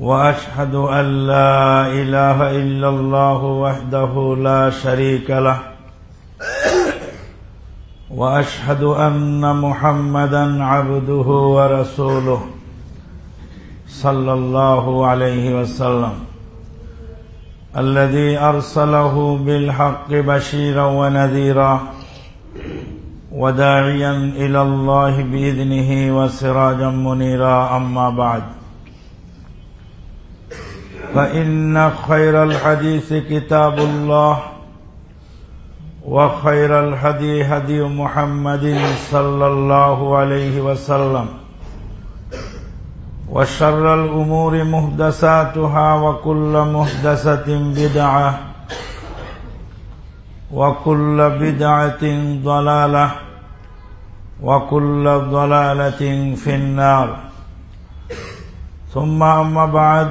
وأشهد أن لا إله إلا الله وحده لا شريك له. وأشهد أن محمدا عبده ورسوله صلى الله عليه وسلم. الذي أرسله بالحق بشيرا ونذيرا وداعيا إلى الله بإذنه وسراجا منيرا. أما بعد فإن خير الحديث كتاب الله وخير الهدي هدي محمد صلى الله عليه وسلم وشر الأمور محدثاتها وكل محدثه بدعة وكل بدعة ضلالة وكل ضلالة في النار ثم أما بعد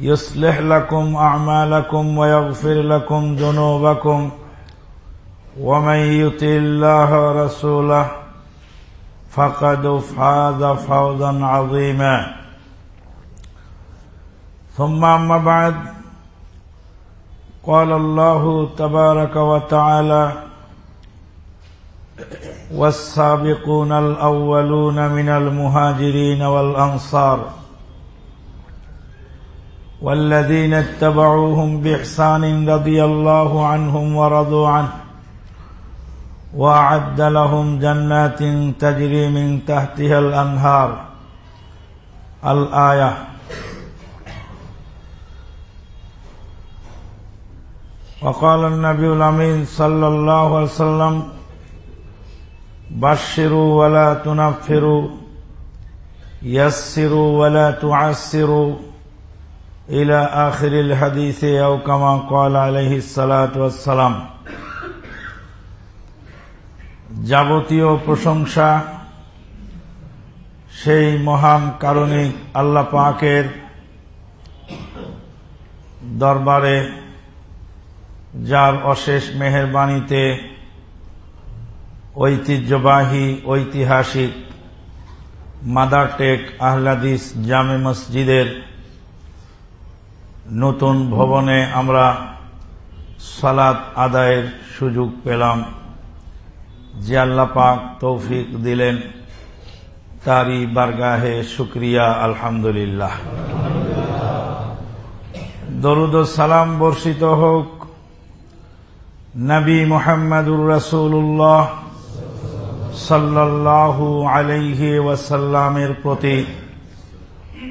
يصلح لكم أعمالكم ويغفر لكم ذنوبكم ومن يطع الله ورسوله فقد فاز فوزا عظيما. ثم أما بعد قال الله تبارك وتعالى والسابقون الأولون من المهاجرين والأنصار. والذين اتبعوهم بإحسان رضي الله عنهم ورضوا عنه وأعد لهم جنات تجري من تحتها الأنهار. الآية. وقال النبي الأمين صلى الله عليه وسلم بشروا ولا تنفروا يسروا ولا تعسروا. إلى آخر الحديث أو كما قال عليه الصلاة والسلام যাবতীয় প্রশংসা সেই মহান কারণে আল্লাহ পাকের দরবারে যার অশেষ মেহরবানিতে ঐতিহ্যবাহী ঐতিহাসিক মাদারটেক আহলাদিস জামে মসজিদের নতুন ভবনে আমরা সালাত আদায়ের সুযোগ পেলাম। যে আল্লাহ পাক তৌফিক দিলেন, তারই বারগাহে শুক্রিয়া, আলহামদুলিল্লাহ। দরুদ সালাম বর্ষিত হোক নবী মোহাম্মদুর রসুল্লাহ সাল্লাল্লাহু আলাইহি ওয়াসাল্লামের প্রতি।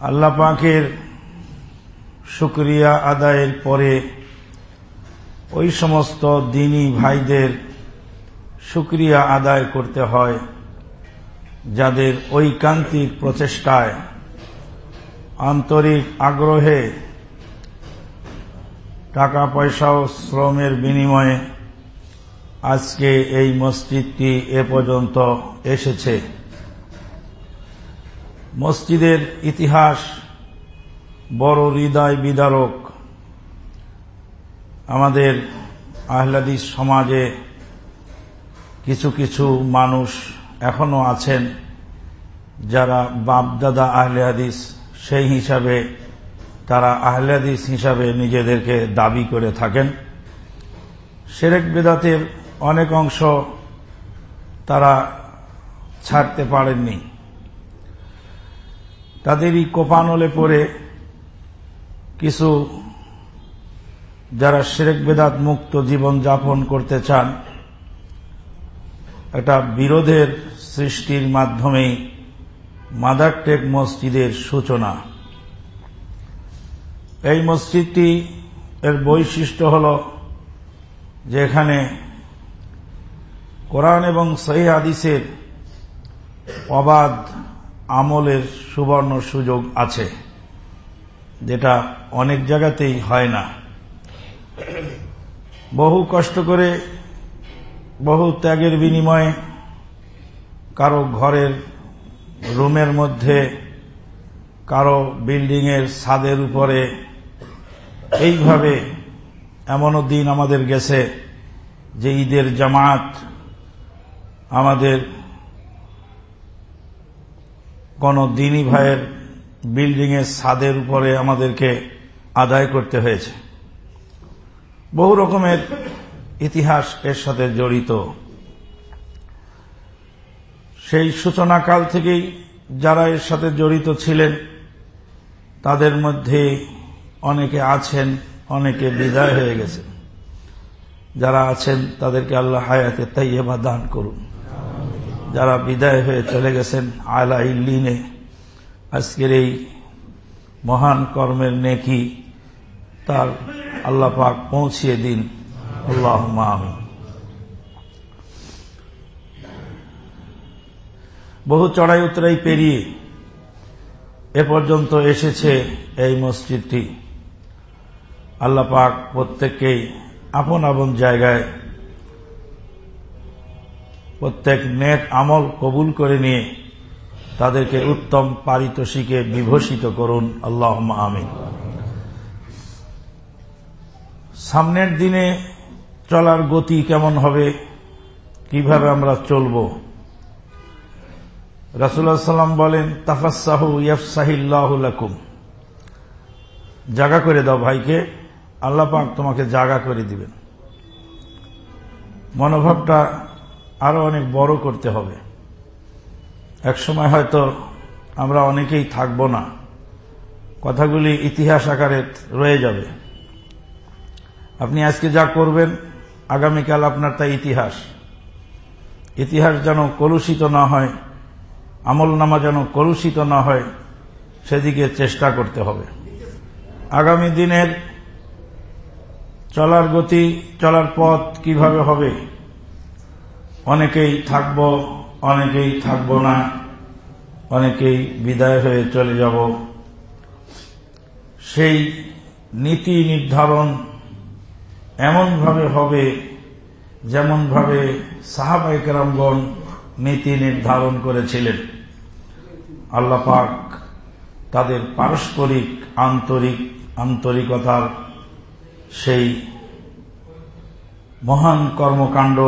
আল্লাহ পাকের শুক্রিয়া আদায়ের পরে ওই সমস্ত দিনী ভাইদের শুক্রিয়া আদায় করতে হয়, যাদের ঐকান্তিক প্রচেষ্টায় আন্তরিক আগ্রহে টাকা পয়সা ও শ্রমের বিনিময়ে আজকে এই মসজিদটি এ পর্যন্ত এসেছে। মসজিদের ইতিহাস বড় হৃদয় বিদারক। আমাদের আহলাদিস সমাজে কিছু কিছু মানুষ এখনও আছেন যারা বাপদাদা আহলে হাদিস সেই হিসাবে তারা আহলে হাদিস হিসাবে নিজেদেরকে দাবি করে থাকেন। সেরেক বেদাতের অনেক অংশ তারা ছাড়তে পারেননি। তাদেরই কোপানলে পড়ে কিছু যারা শেরেক বেদাত মুক্ত জীবন যাপন করতে চান, একটা বিরোধের সৃষ্টির মাধ্যমেই মাদারটেক মসজিদের সূচনা। এই মসজিদটি এর বৈশিষ্ট্য হল যে এখানে কোরআন এবং সহি আদিসের অবাধ আমলের সুবর্ণ সুযোগ আছে। যেটা অনেক জায়গাতেই হয় না। বহু কষ্ট করে, বহু ত্যাগের বিনিময়ে কারও ঘরের রুমের মধ্যে, কারও বিল্ডিংয়ের ছাদের উপরে, এইভাবে এমনও দিন আমাদের গেছে যে ঈদের জামাত আমাদের কোন দিনী ভাইয়ের বিল্ডিংয়ের ছাদের উপরে আমাদেরকে আদায় করতে হয়েছে। বহু রকমের ইতিহাস এর সাথে জড়িত। সেই সূচনাকাল থেকেই যারা এর সাথে জড়িত ছিলেন, তাদের মধ্যে অনেকে আছেন, অনেকে বিদায় হয়ে গেছে। যারা আছেন, তাদেরকে আল্লাহ হায়াতে তাইয়েবা দান করুন। যারা বিদায় হয়ে চলে গেছেন, আলা ইল্লিনে, আজকের এই মহান কর্মের নেকি তার আল্লাহ পাক পৌঁছিয়ে দিন। আল্লাহ আমি বহু চড়াই উতরাই পেরিয়ে এ পর্যন্ত এসেছে এই মসজিদটি। আল্লাহ পাক প্রত্যেককেই আপন আপন জায়গায় প্রত্যেক নেক আমল কবুল করে নিয়ে তাদেরকে উত্তম পারিতোষিকে বিভূষিত করুন। আল্লাহ আমিন। সামনের দিনে চলার গতি কেমন হবে? কীভাবে আমরা চলব? রাসুল্লাহ সাল্লাম বলেন তাফাসাহু ইয়াফসাহিল্লাহুলাকুম জাগা করে দাও ভাইকে। আল্লাহ পাক তোমাকে জাগা করে দিবেন। মনোভাবটা আরও অনেক বড় করতে হবে। এক সময় হয়তো আমরা অনেকেই থাকব না। কথাগুলি ইতিহাস আকারে রয়ে যাবে। আপনি আজকে যা করবেন, আগামীকাল আপনার তা ইতিহাস। ইতিহাস যেন কলুষিত না হয় আমল নামা যেন কলুষিত না হয়, সেদিকে চেষ্টা করতে হবে। আগামী দিনের চলার গতি, চলার পথ কীভাবে হবে অনেকেই থাকব অনেকেই থাকব না, অনেকেই বিদায় হয়ে চলে যাব। সেই নীতি নির্ধারণ এমনভাবে হবে যেমনভাবে সাহাবাইকেরামগণ নীতি নির্ধারণ করেছিলেন। আল্লাহ পাক তাদের পারস্পরিক, আন্তরিক, আন্তরিকতার সেই মহান কর্মকাণ্ড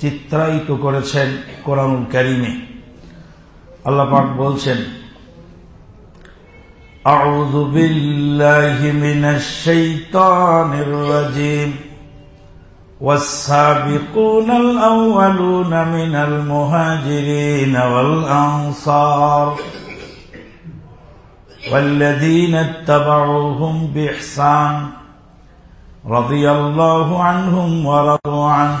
চিত্রায়িত করেছেন কোরআনুল ক্যারিমে আল্লাহ পাক বলছেন أعوذ بالله من الشيطان الرجيم والسابقون الأولون من المهاجرين والأنصار والذين اتبعوهم بإحسان رضي الله عنهم ورضوا عنه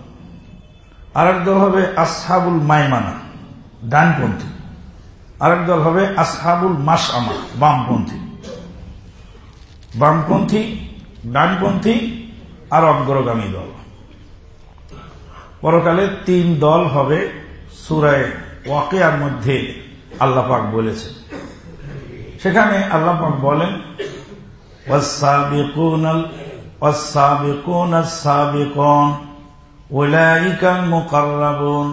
আর এক দল হবে আসহাবুল মাইমানা, ডানপন্থী। আরেক দল হবে আসহাবুল মাস আমা বামপন্থী। বামপন্থী, ডানপন্থী আর অগ্রগামী দল। পরকালে তিন দল হবে সুরায় ওয়াকেয়ার মধ্যে আল্লাপাক বলেছেন। সেখানে আল্লাপাক বলেন ওয়াসাবিকুন ওয়াসাবিকুন কোন أولئك المقربون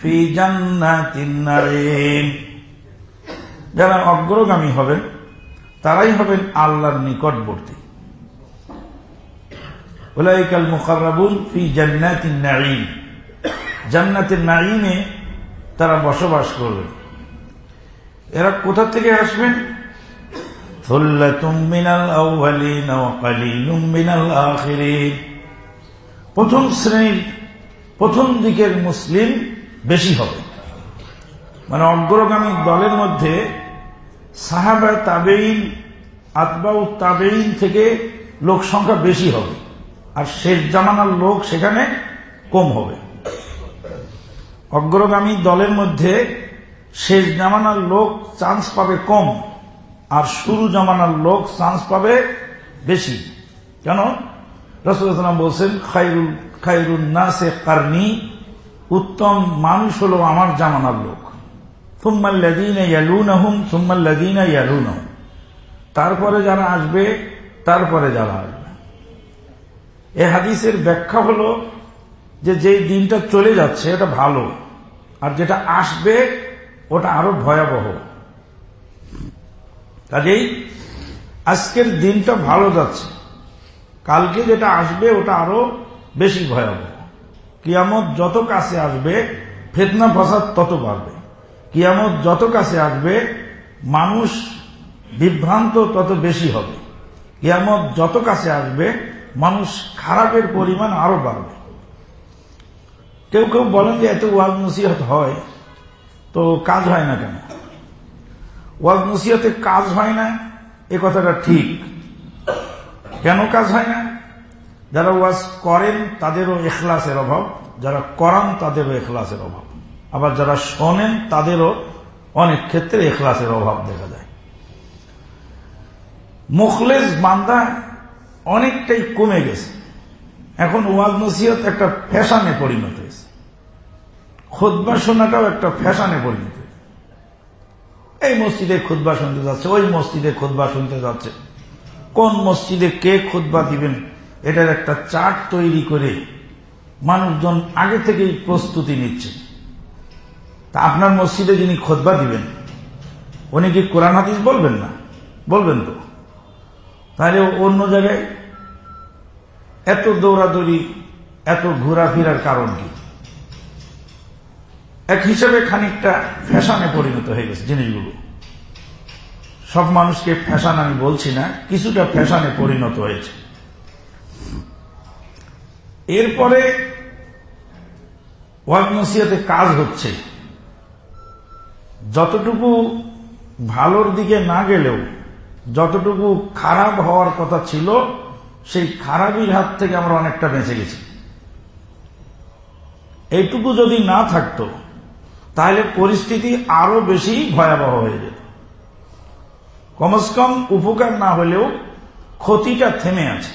في جنات النعيم যারা অগ্রগামী হবেন তারাই হবেন আল্লাহর নিকটবর্তী ওলাইকাল মুখারাবুল ফি জান্নাতিন নাঈম জান্নাতের নাঈমে তারা বসবাস করবে এরা কোথা থেকে আসবেন থুল্লাতুম মিনাল আউয়ালিন ওয়া কালিলুম মিনাল আখিরিন প্রথম শ্রেণির প্রথম দিকের মুসলিম বেশি হবে। মানে অগ্রগামী দলের মধ্যে সাহাবা তাবেইন আতবাউ তাবেইন থেকে লোক সংখ্যা বেশি হবে। আর শেষ জামানার লোক সেখানে কম হবে। অগ্রগামী দলের মধ্যে শেষ জামানার লোক চান্স পাবে কম, আর শুরু জামানার লোক চান্স পাবে বেশি। কেন? রসুলাম বলছেন, খাইরুল খাইরুল নাসে কারনি, উত্তম মানুষ হলো আমার জামানার লোক। তারপরে যারা আসবে, তারপরে যারা আসবে। এ হাদিসের ব্যাখ্যা হলো যে যেই দিনটা চলে যাচ্ছে, এটা ভালো। আর যেটা আসবে, ওটা আরও ভয়াবহ। কাজেই আজকের দিনটা ভালো যাচ্ছে। কালকে যেটা আসবে, ওটা আরও বেশি ভয়াবহ। কিয়ামত যত কাছে আসবে, ফেতনা ফসাদ তত বাড়বে। কিয়ামত যত কাছে আসবে, মানুষ বিভ্রান্ত তত বেশি হবে। কিয়ামত যত কাছে আসবে, মানুষ খারাপের পরিমাণ আরও বাড়বে। কেউ কেউ বলেন যে এত ওয়াজ নসিহত হয়, তো কাজ হয় না কেন? ওয়াজ নসিহতে কাজ হয় না, এ কথাটা ঠিক। কেন কাজ হয় না? যারা ওয়াজ করেন, তাদেরও এখলাসের অভাব। যারা করান, তাদেরও এখলাসের অভাব। আবার যারা শোনেন, তাদেরও অনেক ক্ষেত্রে এখলাসের অভাব দেখা যায়। মুখলেস বান্দা অনেকটাই কমে গেছে। এখন ওয়াজ নসিহত একটা ফ্যাশনে পরিণত হয়েছে। খুদ্া শোনাটাও একটা ফ্যাশনে পরিণত এই মসজিদে খুদ্া শুনতে যাচ্ছে, ওই মসজিদে খুদ্া শুনতে যাচ্ছে। কোন মসজিদে কে খুদ্া দিবেন? এটার একটা চার্ট তৈরি করে মানুষজন আগে থেকেই প্রস্তুতি নিচ্ছে। তা আপনার মসজিদে যিনি খোদবা দিবেন, উনি কি কোরআন হাদিস বলবেন না? বলবেন তো। তাহলে অন্য জায়গায় এত দৌড়াদৌড়ি, এত ঘোরাফেরার কারণ কি? এক হিসাবে খানিকটা ফ্যাশনে পরিণত হয়ে গেছে জিনিসগুলো। সব মানুষকে ফ্যাশন আমি বলছি না, কিছুটা ফ্যাশনে পরিণত হয়েছে। এরপরে ওয়াজ নসিয়াতে কাজ হচ্ছে। যতটুকু ভালোর দিকে না গেলেও, যতটুকু খারাপ হওয়ার কথা ছিল, সেই খারাপির হাত থেকে আমরা অনেকটা বেঁচে গেছি। এইটুকু যদি না থাকত, তাহলে পরিস্থিতি আরও বেশি ভয়াবহ হয়ে যেত। কমস কম উপকার না হলেও ক্ষতিটা থেমে আছে।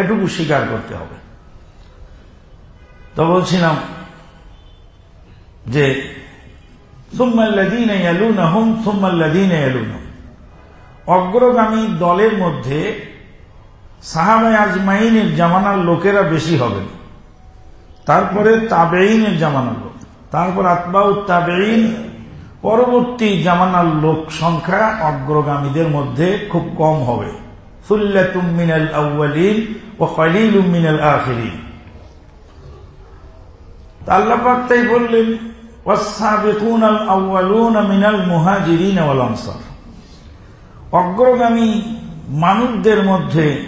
এটুকু স্বীকার করতে হবে। তো বলছিলাম যে অগ্রগামী দলের মধ্যে সাহাবায় আজমাইনের জামানার লোকেরা বেশি হবেন তারপরে তাবেইনের জামানার লোক, তারপর আতবাউ তাবেইন পরবর্তী জামানার লোক সংখ্যা অগ্রগামীদের মধ্যে খুব কম হবে। ও বললেন অগ্রগামী মানুষদের মধ্যে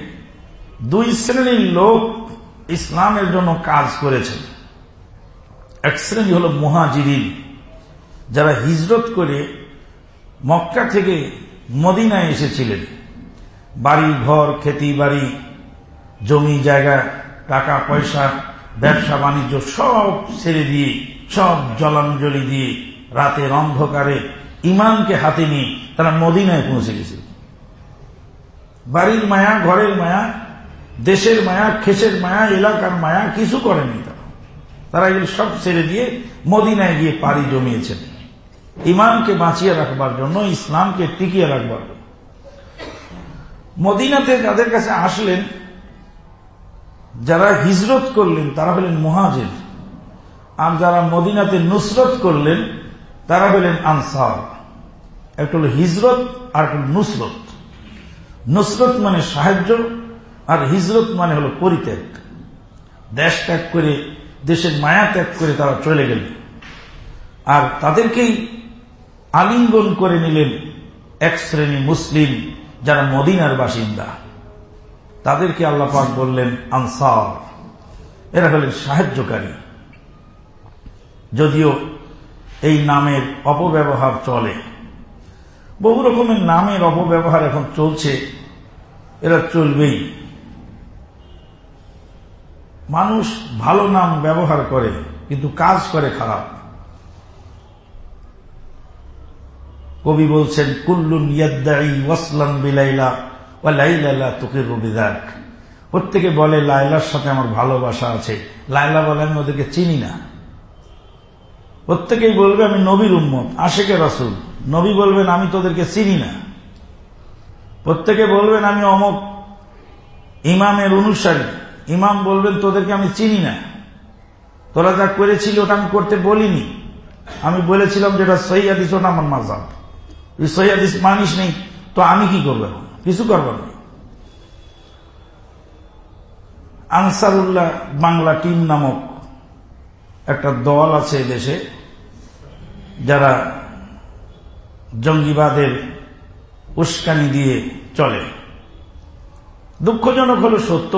দুই শ্রেণির লোক ইসলামের জন্য কাজ করেছে এক শ্রেণি হল মুহাজিরিন। যারা হিজরত করে মক্কা থেকে মদিনায় এসেছিলেন, বাড়ি, ঘর, খেতি, বাড়ি, জমি, জায়গা, টাকা, পয়সা, ব্যবসা, বাণিজ্য সব ছেড়ে দিয়ে, সব জলাঞ্জলি দিয়ে রাতের অন্ধকারে ইমানকে হাতে নিয়ে তারা মদিনায় পৌঁছে গেছিল বাড়ির মায়া, ঘরের মায়া, দেশের মায়া, খেসের মায়া, এলাকার মায়া কিছু করেনি তারা। তারা এগুলো সব ছেড়ে দিয়ে মদিনায় গিয়ে পাড়ি জমিয়েছেন। ইমানকে বাঁচিয়ে রাখবার জন্য, ইসলামকে টিকিয়ে রাখবার জন্য। মদিনাতে যাদের কাছে আসলেন, যারা হিজরত করলেন, তারা হলেন মহাজের। আর যারা মদিনাতে নুসরত করলেন, তারা হলেন আনসার। একটা হল হিজরত, আর একটা নুসরত। নুসরত মানে সাহায্য, আর হিজরত মানে হল পরিত্যাগ। দেশ ত্যাগ করে, দেশের মায়া ত্যাগ করে তারা চলে গেলেন। আর তাদেরকেই আলিঙ্গন করে নিলেন এক শ্রেণি মুসলিম যারা মদিনার বাসিন্দা। তাদেরকে আল্লাহ পাক বললেন, আনসার, এরা হলেন সাহায্যকারী। যদিও এই নামের অপব্যবহার চলে। বহু রকমের নামের অপব্যবহার এখন চলছে, এরা চলবেই। মানুষ ভালো নাম ব্যবহার করে, কিন্তু কাজ করে খারাপ। কবি বলছেন, কুল্লুন ওয়াসলাম বিলাইলা ও লাইলা রবিদাক প্রত্যেকে বলে লাইলার সাথে আমার ভালোবাসা আছে। লাইলা বলে, আমি ওদেরকে চিনি না। প্রত্যেকেই বলবে, আমি নবীর উম্মত, আশেকে রাসুল। নবী বলবেন, আমি তোদেরকে চিনি না। প্রত্যেকে বলবেন, আমি অমক ইমামের অনুসারী। ইমাম বলবেন, তোদেরকে আমি চিনি না। তোরা যা করেছিল, ওটা আমি করতে বলিনি। আমি বলেছিলাম যেটা সহিদিস ওটা আমার তুই সহিদিস মানিস নেই, তো আমি কি করব কিছু করবার নেই আনসারুল্লাহ বাংলা টিম নামক একটা দল আছে দেশে, যারা জঙ্গিবাদের উস্কানি দিয়ে চলে। দুঃখজনক হল সত্য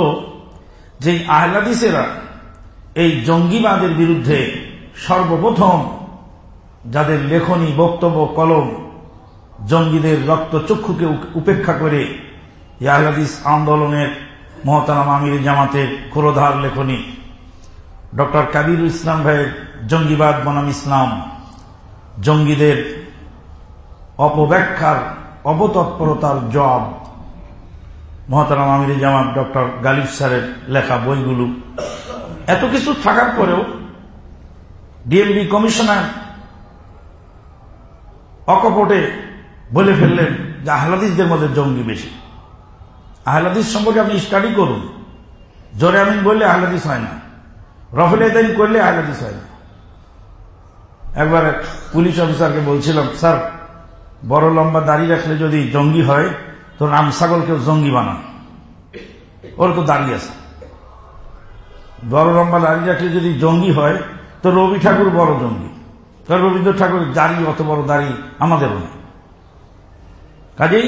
যে আহলাদিসেরা এই জঙ্গিবাদের বিরুদ্ধে সর্বপ্রথম যাদের লেখনী, বক্তব্য, কলম জঙ্গিদের রক্তচক্ষুকে উপেক্ষা করে আহলাদিস আন্দোলনের মহতারাম আমির জামাতের খোরধার লেখনী। ডক্টর কাবির ইসলাম ভাইয়ের জঙ্গিবাদ বনাম ইসলাম, জঙ্গিদের অপব্যাখ্যার অবতৎপরতার জব মহতারাম আমির জামাত ডক্টর গালিব স্যারের লেখা বইগুলো। এত কিছু থাকার পরেও ডিএমবি কমিশনার অকপটে বলে ফেললেন যে আহলাদিসদের মধ্যে জঙ্গি বেশি। আহলাদিস সম্পর্কে আপনি স্টাডি করুন। জোরে আমিন বললে আহলাদিস হয় না। রফেল এদাইন করলে আহলাদিস হয় না। একবার পুলিশ অফিসারকে বলছিলাম, স্যার, বড় লম্বা দাড়ি রাখলে যদি জঙ্গি হয়, তো রাম ছাগলকেও জঙ্গি বানান। ওর তো দাঁড়িয়ে আছে। বড় লম্বা দাঁড়িয়ে রাখলে যদি জঙ্গি হয়, তো রবি ঠাকুর বড় জঙ্গি। রবীন্দ্র ঠাকুর দাড়ি অত বড় দাড়ি আমাদেরও নেই। কাজেই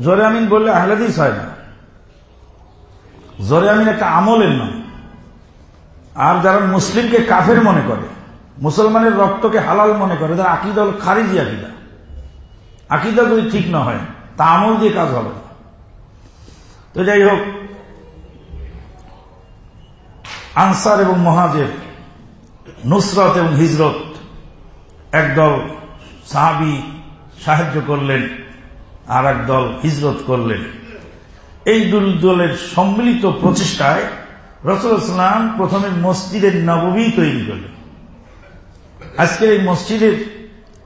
জোরে আমিন বললে আহলাদিস হয় না। জোরে আমিন একটা আমলের নাম। আর যারা মুসলিমকে কাফের মনে করে, মুসলমানের রক্তকে হালাল মনে করে, তারা আকিদা হল খারিজি আকিদা। আকিদা যদি ঠিক না হয়, তা আমল দিয়ে কাজ হবে তো যাই হোক, আনসার এবং মহাজের নুসরত এবং হিজরত একদল সাহাবি সাহায্য করলেন। আর দল হিজরত করলেন এই দুল দলের সম্মিলিত প্রচেষ্টায় রসুল ইসলাম প্রথমে মসজিদের নবমী তৈরি করলেন। আজকের এই মসজিদের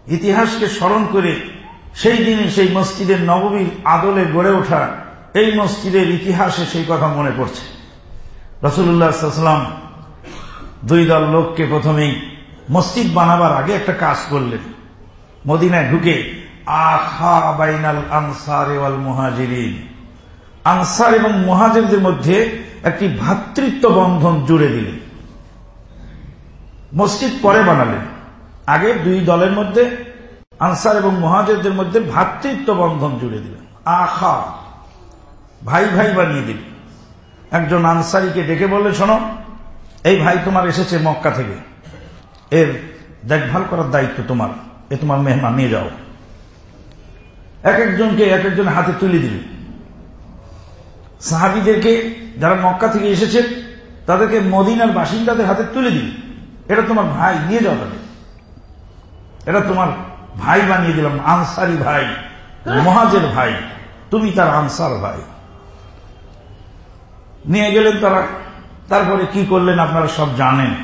ইতিহাসকে স্মরণ করে সেই দিনে সেই মসজিদের নবমীর আদলে গড়ে ওঠা এই মসজিদের ইতিহাসে সেই কথা মনে পড়ছে। রসুল্লাহাম দুই দল লোককে প্রথমেই মসজিদ বানাবার আগে একটা কাজ করলেন। মদিনায় ঢুকে আখা বাইনাল আনসার ওয়াল মুহাজিরিন। আনসার এবং মহাজেরদের মধ্যে একটি ভাতৃত্ব বন্ধন জুড়ে দিলেন। মসজিদ পরে বানালেন। আগে দুই দলের মধ্যে, আনসার এবং মহাজেরদের মধ্যে ভাতৃত্ব বন্ধন জুড়ে দিলেন। আখা, ভাই ভাই বানিয়ে দিল একজন আনসারিকে ডেকে বললে শোনো, এই ভাই তোমার এসেছে মক্কা থেকে। এর দেখভাল করার দায়িত্ব তোমার। এ তোমার মেহমান, নিয়ে যাও। এক একজনকে এক একজন হাতে তুলে দিল। সাহাবিদেরকে যারা মক্কা থেকে এসেছে, তাদেরকে মদিনার বাসিন্দাদের হাতে তুলে দিল। এটা তোমার ভাই, নিয়ে যাও তাদের। এটা তোমার ভাই বানিয়ে দিলাম, আনসারি ভাই, মহাজের ভাই, তুমি তার আনসার ভাই। নিয়ে গেলেন তারা। তারপরে কি করলেন আপনারা সব জানেন।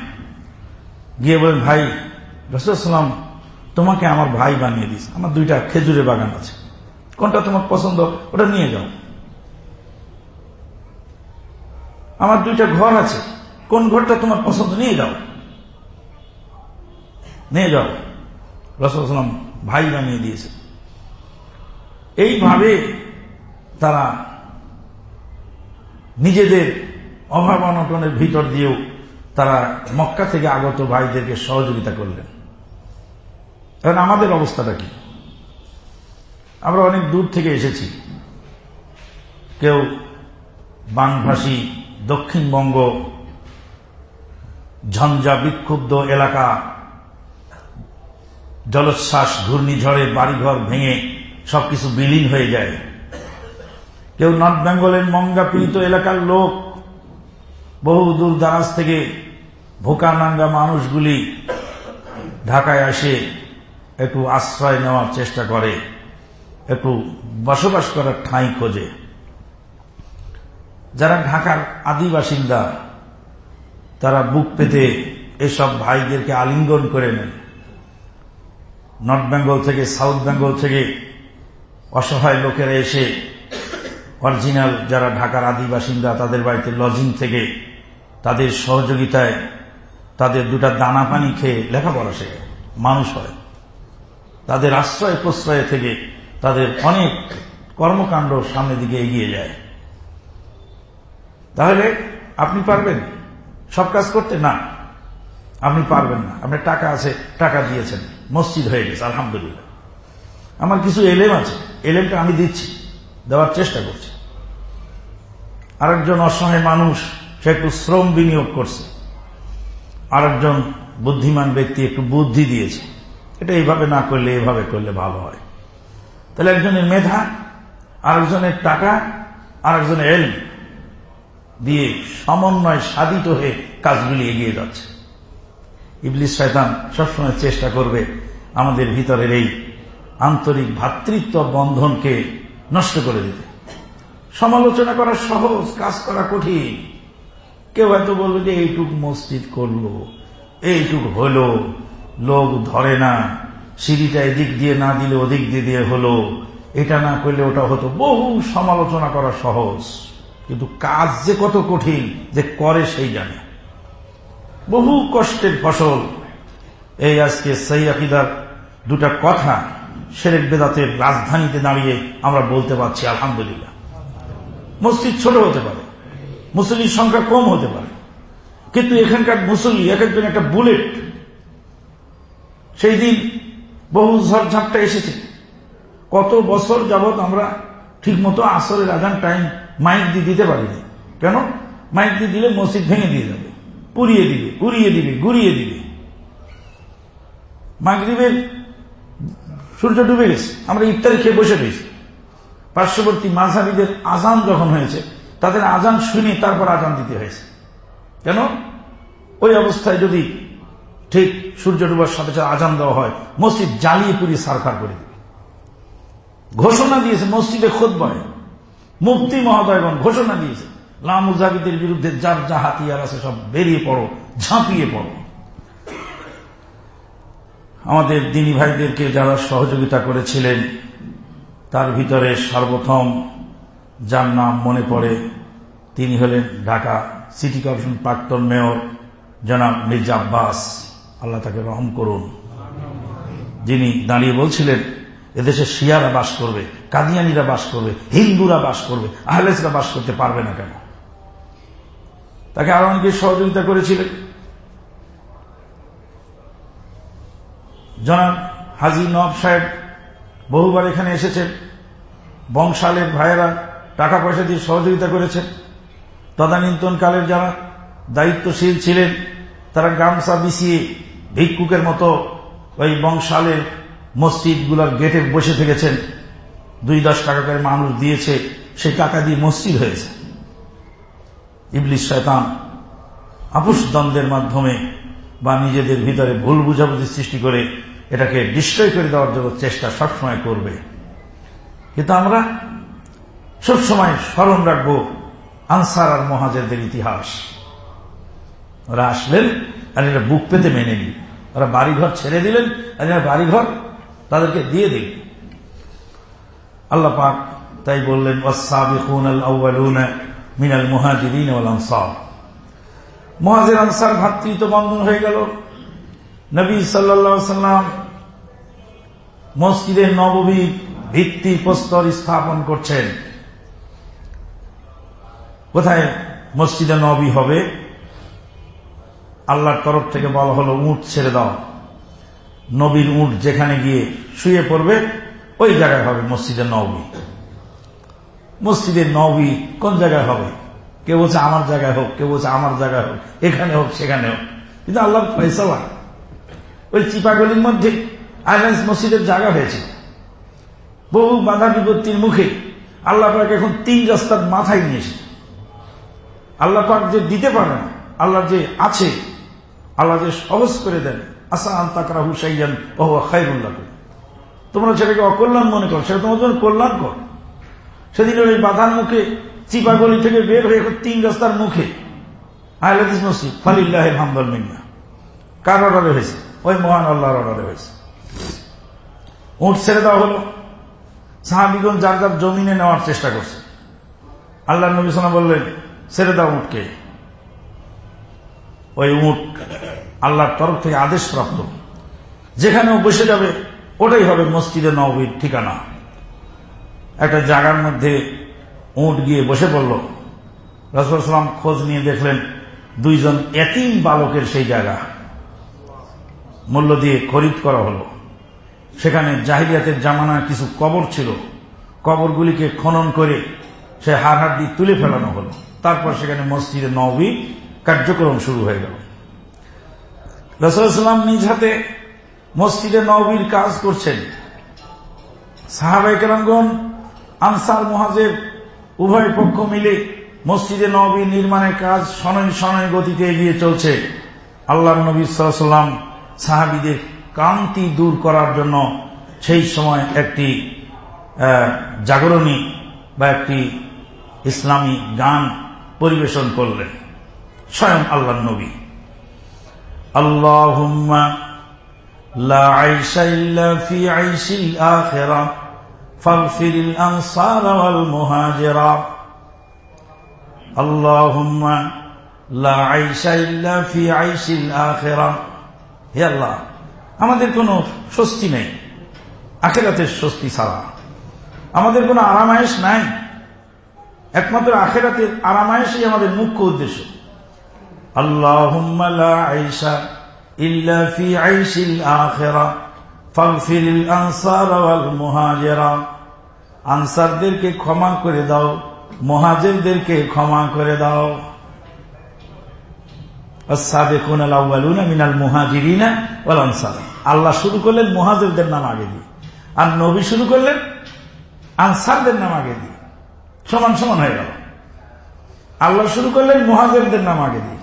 গিয়ে বলেন, ভাই রসুলাম তোমাকে আমার ভাই বানিয়ে দিস আমার দুইটা খেজুরের বাগান আছে। কোনটা তোমার পছন্দ, ওটা নিয়ে যাও। আমার দুইটা ঘর আছে, কোন ঘরটা তোমার পছন্দ নিয়ে যাও। নিয়ে যাও। রসুলাম ভাই বানিয়ে দিয়েছে। এইভাবে তারা নিজেদের অভাব অনটনের ভিতর দিয়েও তারা মক্কা থেকে আগত ভাইদেরকে সহযোগিতা করলেন। কারণ আমাদের অবস্থাটা কি? আমরা অনেক দূর থেকে এসেছি। কেউ বানভাসী দক্ষিণবঙ্গ, ঝঞ্ঝা বিক্ষুব্ধ এলাকা, জলোচ্ছ্বাস, ঘূর্ণিঝড়ে বাড়িঘর ভেঙে সবকিছু বিলীন হয়ে যায়। কেউ নর্থ বেঙ্গলের মঙ্গা পীড়িত এলাকার লোক, বহু দূর দারাজ থেকে ভোকা নাঙ্গা মানুষগুলি ঢাকায় আসে, একটু আশ্রয় নেওয়ার চেষ্টা করে। একটু বসবাস করার ঠাঁই খোঁজে। যারা ঢাকার আদি বাসিন্দা, তারা বুক পেতে এসব ভাইদেরকে আলিঙ্গন করে নেন নর্থ বেঙ্গল থেকে, সাউথ বেঙ্গল থেকে অসহায় লোকেরা এসে অরিজিনাল যারা ঢাকার আদি বাসিন্দা, তাদের বাড়িতে লজিং থেকে তাদের সহযোগিতায় তাদের দুটা দানা পানি খেয়ে লেখাপড়া শেখে। মানুষ হয়। তাদের আশ্রয় প্রশ্রয় থেকে তাদের অনেক কর্মকাণ্ড সামনের দিকে এগিয়ে যায়। তাহলে আপনি পারবেন? সব কাজ করতে? না। আপনি পারবেন না। আপনার টাকা আছে, টাকা দিয়েছেন। মসজিদ হয়ে গেছে, আলহামদুলিল্লাহ। আমার কিছু এলেম আছে। এলেমটা আমি দিচ্ছি, দেওয়ার চেষ্টা করছি। আরেকজন অসহায় মানুষ, সে একটু শ্রম বিনিয়োগ করছে। আরেকজন বুদ্ধিমান ব্যক্তি একটু বুদ্ধি দিয়েছে। এটা এইভাবে না করলে, এভাবে করলে ভালো হয়। তাহলে একজনের মেধা, আরেকজনের টাকা, আরেকজনের এল দিয়ে সমন্বয় সাধিত হয়ে কাজগুলি এগিয়ে যাচ্ছে। ইবলিস শয়তান সবসময় চেষ্টা করবে আমাদের ভিতরের এই আন্তরিক ভাতৃত্ব বন্ধনকে নষ্ট করে দিতে। সমালোচনা করা সহজ, কাজ করা কঠিন। কেউ হয়তো বলবে যে, এইটুক মসজিদ করল, এইটুক হলো, লোক ধরে না। সিঁড়িটা এদিক দিয়ে না দিলে ওদিক দিয়ে দিয়ে হলো। এটা না করলে ওটা হতো। বহু সমালোচনা করা সহজ। কিন্তু কাজ যে কত কঠিন, যে করে সেই জানে। বহু কষ্টের ফসল। এই আজকে সেই আকিদার দুটা কথা সেরেক বেদাতের রাজধানীতে দাঁড়িয়ে আমরা বলতে পারছি, আলহামদুলিল্লাহ। মসজিদ ছোট হতে পারে। মুসল্লির সংখ্যা কম হতে পারে। কিন্তু এখানকার মুসল্লি, এক একজন একটা বুলেট। সেই দিন বহু ঝড়ঝাপটা এসেছে। কত বছর যাবৎ আমরা ঠিকমতো আসরের আজান টাইম মাইক দিয়ে দিতে পারিনি। কেন? মাইক দিয়ে দিলে মসজিদ ভেঙে দিয়ে যাবে। পুড়িয়ে দিবে উড়িয়ে দিবে, গুড়িয়ে দিবে। মাগরীবের সূর্য ডুবে গেছে। আমরা ইফতারি খেয়ে বসে রয়েছি। পার্শ্ববর্তী মাঝাবিদের আজান যখন হয়েছে, তাদের আজান শুনে তারপর আজান দিতে হয়েছে। কেন? ওই অবস্থায় যদি ঠিক সূর্য ডুবার সাথে সাথে আজান দেওয়া হয়, মসজিদ জ্বালিয়ে পুড়িয়ে সারখার করে দিবে। ঘোষণা দিয়েছে মসজিদে খোদ বয় মুক্তি মহোদয়গণ ঘোষণা দিয়েছে লামুজাবিদের বিরুদ্ধে যার যা হাতিয়ার আছে সব বেরিয়ে পড়ো, ঝাঁপিয়ে পড়ো। আমাদের দিনী ভাইদেরকে যারা সহযোগিতা করেছিলেন, তার ভিতরে সর্বপ্রথম যার নাম মনে পড়ে, তিনি হলেন ঢাকা সিটি কর্পোরেশন প্রাক্তন মেয়র জনাব মির্জা আব্বাস। আল্লাহ তাকে রহম করুন। যিনি দাঁড়িয়ে বলছিলেন, এদেশে শিয়ারা বাস করবে, কাদিয়ানিরা বাস করবে, হিন্দুরা বাস করবে আহলেসরা বাস করতে পারবে না কেন? তাকে আরও অনেকে সহযোগিতা করেছিলেন। জনাব হাজি নব সাহেব বহুবার এখানে এসেছেন। বংশালের ভাইয়েরা টাকা পয়সা দিয়ে সহযোগিতা করেছেন। তদানীন্তনকালের যারা দায়িত্বশীল ছিলেন, তারা গামছা বিছিয়ে ভিক্ষুকের মতো ওই বংশালের মসজিদগুলোর গেটে বসে থেকেছেন। দুই দশ টাকা করে মানুষ দিয়েছে সেই টাকা দিয়ে মসজিদ হয়েছে। ইবলিশ শয়তান আপুষ দ্বন্দ্বের মাধ্যমে বা নিজেদের ভিতরে ভুল বুঝাবুঝি সৃষ্টি করে এটাকে ডিস্ট্রয় করে দেওয়ার জন্য চেষ্টা সবসময় করবে। কিন্তু আমরা সবসময় স্মরণ রাখব আনসার আর মহাজেরদের ইতিহাস। ওরা আসলেন আর এটা বুক পেতে মেনে নিল ওরা বাড়িঘর ছেড়ে দিলেন, আর এরা বাড়িঘর তাদেরকে দিয়ে দিল আল্লাহ পাক তাই বললেন মিনাল মুহাজিরিন আনসার। মহাজের আনসার ভাতৃত্ব বন্ধন হয়ে গেল। নবী সাল্লাম মসজিদের নবমী ভিত্তি প্রস্তর স্থাপন করছেন। কোথায়? মসজিদে নবী হবে। আল্লাহর তরফ থেকে বলা হলো, উঁট ছেড়ে দাও। নবীর উঁট যেখানে গিয়ে শুয়ে পড়বে, ওই জায়গায় হবে মসজিদের নবী। মসজিদের নবী কোন জায়গায় হবে? কেউ বলছে আমার জায়গায় হোক, কেউ বলছে আমার জায়গায় হোক, এখানে হোক, সেখানে হোক। কিন্তু আল্লাহ ফয়সলা। ওই চিপাগলির মধ্যে আইল্যান্স মসজিদের জায়গা হয়েছে। বহু বাধা বিপত্তির মুখে আল্লাহ পাক এখন তিন রাস্তার মাথায় নিয়েছে আল্লাহ পাক যে দিতে পারেন, আল্লাহ যে আছে আল্লাহ যে সহজ করে দেন আসা আন্তাকরা হুসাইয়ান ও খাইরুল্লাহ তোমরা সেটাকে অকল্যাণ মনে করো, সেটা তোমার জন্য কল্যাণ কর সেদিন ওই বাধার মুখে চিপাগলি থেকে বের হয়ে তিন রাস্তার মুখে আহলাদিস মসজিদ, ফালিল্লাহ হামদুল মিন্না। কার অর্ডারে হয়েছে? ওই মহান আল্লাহর অর্ডারে হয়েছে। উঠ ছেড়ে দেওয়া হলো। সাহাবিগঞ্জ যার যার জমিনে নেওয়ার চেষ্টা করছে। আল্লাহ নবী সোনা বললেন, ছেড়ে দাও উঠকে ওই উঠ আল্লাহর তরফ থেকে আদেশ প্রাপ্ত যেখানেও বসে যাবে, ওটাই হবে মসজিদে নবীর ঠিকানা। একটা জায়গার মধ্যে উঁট গিয়ে বসে পড়ল। রসুলাম খোঁজ নিয়ে দেখলেন, দুইজন একই বালকের সেই জায়গা। মূল্য দিয়ে খরিদ করা হলো। সেখানে জাহিরিয়াতের জামানা কিছু কবর ছিল। কবরগুলিকে খনন করে সে হার হার দিয়ে তুলে ফেলানো হলো। তারপর সেখানে মসজিদে নবী কার্যক্রম শুরু হয়ে গেল। রসুলাম নিজ হাতে মসজিদে নবীর কাজ করছেন। সাহাবাই কেরামগণ, আনসার, মহাজের উভয় পক্ষ মিলে মসজিদে নবী নির্মাণের কাজ শনয় শনয় গতিতে এগিয়ে চলছে। আল্লাহ নবী সাল্লাম সাহাবিদের কান্তি দূর করার জন্য সেই সময় একটি জাগরণী বা একটি ইসলামী গান পরিবেশন করলেন। স্বয়ং আল্লাহ নবী আল্লাহ لا عيش إلا في عيش الآخرة فاغفر الأنصار والمهاجرة اللهم لا عيش إلا في عيش الآخرة হে আল্লাহ আমাদের কোনো স্বস্তি নেই আখেরাতের স্বস্তি ছাড়া আমাদের কোনো আরামায়েশ নাই একমাত্র আখেরাতের আরামায়েশই আমাদের মুখ্য উদ্দেশ্য লা আইশা ইল্লা ফি আইশিল আখিরা ফাগফিরিল আনসার ওয়াল মুহাজিরা আনসারদেরকে ক্ষমা করে দাও, মহাজেরদেরকে ক্ষমা করে দাও। মিনাল মুহাজিরিনা ওয়াল আনসার আল্লাহ শুরু করলেন মহাজেরদের নাম আগে দিয়ে। আর নবী শুরু করলেন আনসারদের নাম আগে দিয়ে। সমান সমান হয়ে গেল। আল্লাহ শুরু করলেন মুহাজেরদের নাম আগে দিয়ে।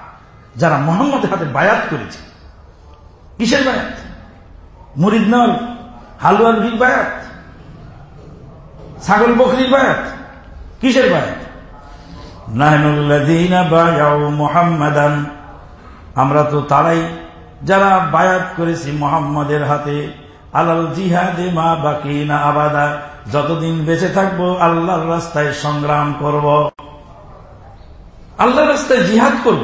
যারা মোহাম্মদের হাতে বায়াত করেছে। কিসের বায়াত? মুরিদ নল, হালুয়ার ভিক বায়াত, ছাগল বকরির বায়াত, কিসের বায়াত? আমরা তো তারাই যারা বায়াত করেছি মোহাম্মদের হাতে, আলাল জিহাদে মা বাকি না আবাদা, যতদিন বেঁচে থাকব আল্লাহর রাস্তায় সংগ্রাম করব। আল্লাহর রাস্তায় জিহাদ করব।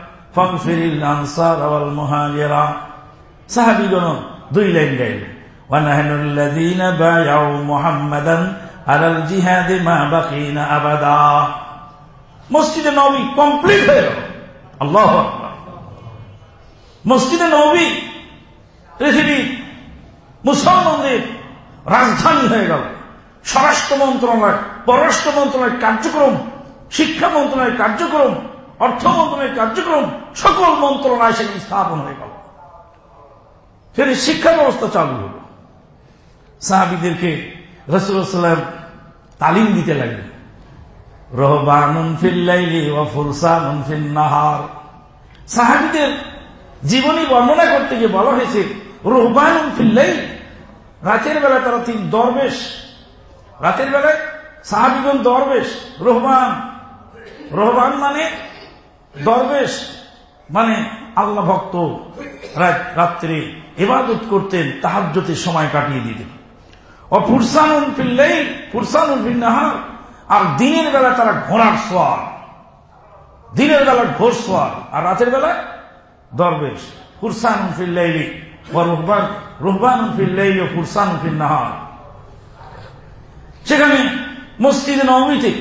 ফাগফিরিল আনসার ওয়াল মুহাজিরা সাহাবীগণ দুই লাইন গাইলেন ونحن الذين بايعوا محمدا على الجهاد ما بقينا أبدا মসজিদে নবী কমপ্লিট হয়ে গেল আল্লাহ মসজিদে নবী পৃথিবীর মুসলমানদের রাজধানী হয়ে গেল স্বরাষ্ট্র মন্ত্রণালয় পররাষ্ট্র মন্ত্রণালয়ের কার্যক্রম শিক্ষা মন্ত্রণালয়ের কার্যক্রম অর্থ মন্ত্রণালয়ের কার্যক্রম সকল মন্ত্রণালয় সেখানে স্থাপন হয়ে গেল। সেটি শিক্ষা ব্যবস্থা চালু হল। সাহাবিদেরকে রসুলাম তালিম দিতে লাগলেন। সাহাবিদের জীবনী বর্ণনা করতে গিয়ে বলা হয়েছে, রহবানুন ফিল্লাই রাতের বেলা তারা তিন দরবেশ। রাতের বেলায় সাহাবিগণ দরবেশ রহমান রহমান মানে দরবেশ মানে আল্লাহ ভক্ত রাত্রে এবাদত করতেন তাহাজ্যতে সময় কাটিয়ে দিতেন। ও ফুরসানুন ফিল্লাই ফুরসানুন ফিন্নাহার আর দিনের বেলা তারা ঘোড়ার সোয়ার। দিনের বেলা ঘোষ সোয়ার, আর রাতের বেলায় দরবেশ। ফুরসানুন ফিল্লাইলি ও রুহবান, রুহবানুন ফিল্লাইলি ও ফুরসানুন ফিন্নাহার সেখানে মসজিদে নবমীতে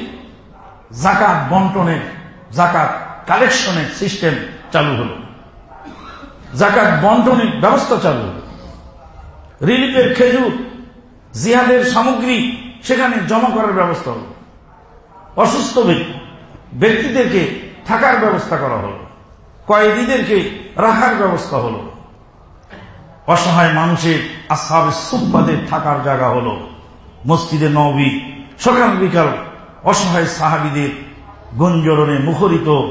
জাকাত বন্টনের, জাকাত কালেকশনের সিস্টেম চালু হল। জাকাত বন্টনের ব্যবস্থা চালু হল। রিলিফের খেজুর, জিহাদের সামগ্রী সেখানে জমা করার ব্যবস্থা হল। অসুস্থ ব্যক্তিদেরকে থাকার ব্যবস্থা করা হল। কয়েদিদেরকে রাখার ব্যবস্থা হল। অসহায় মানুষের আসাবে সুপাদের থাকার জায়গা হল। মসজিদে নবী সকাল বিকাল অসহায় সাহাবিদের গুঞ্জরণে মুখরিত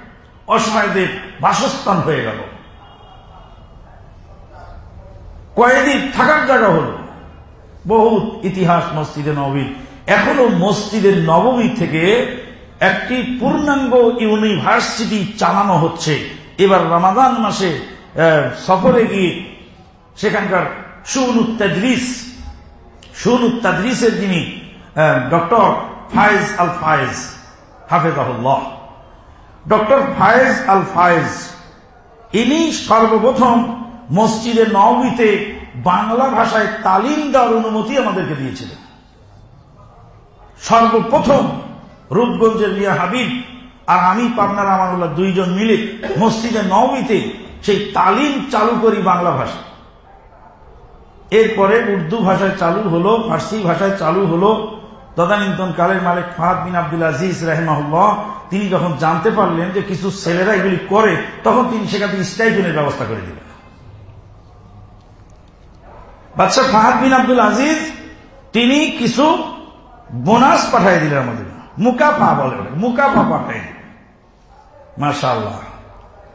অসহায়দের বাসস্থান হয়ে গেল। কয়েদিন থাকার জায়গা হল। বহুত ইতিহাস মসজিদে নবীর। এখনও মসজিদের নবমী থেকে একটি পূর্ণাঙ্গ ইউনিভার্সিটি চালানো হচ্ছে। এবার রামাদান মাসে সফরে গিয়ে সেখানকার সুন উত্তাদ্রিস সুন উত্তাদ্রিসের যিনি ডক্টর ফায়েজ আল ফায়েজ, হাফেজাহুল্লাহ। ডক্টর ফায়েজ আল ফায়েজ। ইনি সর্বপ্রথম মসজিদে নবীতে বাংলা ভাষায় তালিম দেওয়ার অনুমতি আমাদেরকে দিয়েছিলেন। সর্বপ্রথম রূপগঞ্জের মিয়া হাবিব আর আমি, পাবনার আমানুল্লাহ দুইজন মিলে মসজিদে নবীতে সেই তালিম চালু করি বাংলা ভাষা এরপরে উর্দু ভাষায় চালু হলো, ফার্সি ভাষায় চালু হলো তদানীন্তন কালের মালিক ফাহাদ বিন আব্দুল আজিজ রাহেমাহুল্লাহ, তিনি যখন জানতে পারলেন যে কিছু ছেলেরা এগুলি করে, তখন তিনি সেখান থেকে স্টাইফেনের ব্যবস্থা করে দিলেন। বাদশাহ ফাহাদ বিন আব্দুল আজিজ, তিনি কিছু বোনাস পাঠাই দিলেন আমাদের। মুকাফা বলে মুকাফা পাঠাই দিলেন। মাশাল্লাহ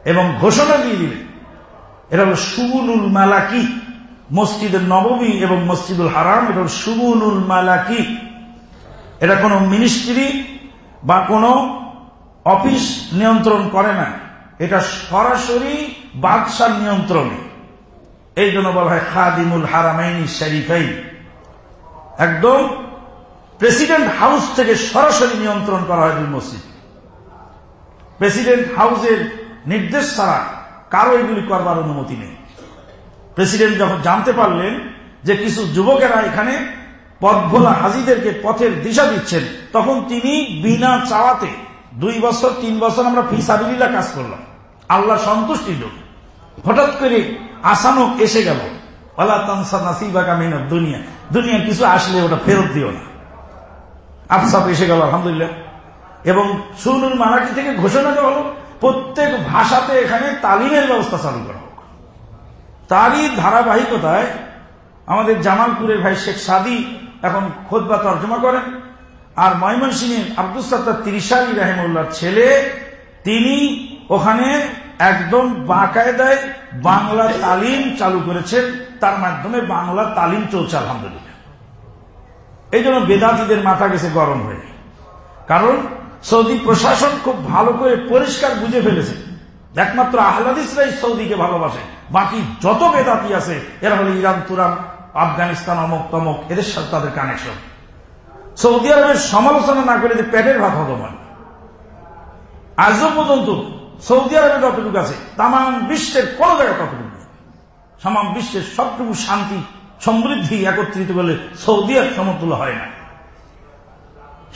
এবং ঘোষণা দিয়ে দিলেন। এটা হল সুবুনুল মালাকি মসজিদের নবমী এবং মসজিদুল হারাম, এটা হল সুবুনুল মালাকি। এটা কোনো মিনিস্ট্রি বা কোনো অফিস নিয়ন্ত্রণ করে না। এটা সরাসরি বাদশার নিয়ন্ত্রণে। এই জন্য বলা হয় খাদিমুল হারামাইনি শরীফাই একদম প্রেসিডেন্ট হাউস থেকে সরাসরি নিয়ন্ত্রণ করা হয় দুই মসজিদ। প্রেসিডেন্ট হাউসের নির্দেশ ছাড়া কারও এগুলি করবার অনুমতি নেই। প্রেসিডেন্ট যখন জানতে পারলেন যে কিছু যুবকেরা এখানে পথভোলা হাজিদেরকে পথের দিশা দিচ্ছেন। তখন তিনি বিনা চাওয়াতে দুই বছর, তিন বছর আমরা ফিসাবিল্লা কাজ করলাম। আল্লাহ সন্তুষ্টির জন্য হঠাৎ করে আসানক এসে গেল। তানসা দুনিয়া। দুনিয়া কিছু আসলে ওটা ফেরত না। এসে গেল, আলহামদুলিল্লাহ। এবং মারাঠি থেকে ঘোষণা দেওয়া হলো, প্রত্যেক ভাষাতে এখানে তালিমের ব্যবস্থা চালু ধারাবাহিকতায় আমাদের জামালপুরের ভাই শেখ সাদি এখন খোদ খোদবা তর্জমা করেন। আর ময়মনসিংহের আব্দুল সত্তার তিরিশালী রাহেমুল্লার ছেলে, তিনি ওখানে একদম বাকায়দায় বাংলা তালিম চালু করেছেন। তার মাধ্যমে বাংলা তালিম চলছে, আলহামদুলিল্লাহ। এই জন্য বেদাতিদের মাথা গেছে গরম হয়ে। কারণ সৌদি প্রশাসন খুব ভালো করে পরিষ্কার বুঝে ফেলেছে। একমাত্র আহ্লাদিসরাই সৌদিকে ভালোবাসে। বাকি যত বেদাতি আছে, এরা হলো ইরান, তুরান আফগানিস্তান অমক তমক, এদের সাথে তাদের কানেকশন সৌদি আরবের সমালোচনা না করে যে পেটের ভাত হতো মানে। আজও পর্যন্ত সৌদি আরবে যতটুকু আছে তাম বিশ্বের কোন জায়গায় ততটুকু সামাম বিশ্বের সবটুকু শান্তি, সমৃদ্ধি একত্রিত বলে সৌদি আর সমতুল্য হয় না।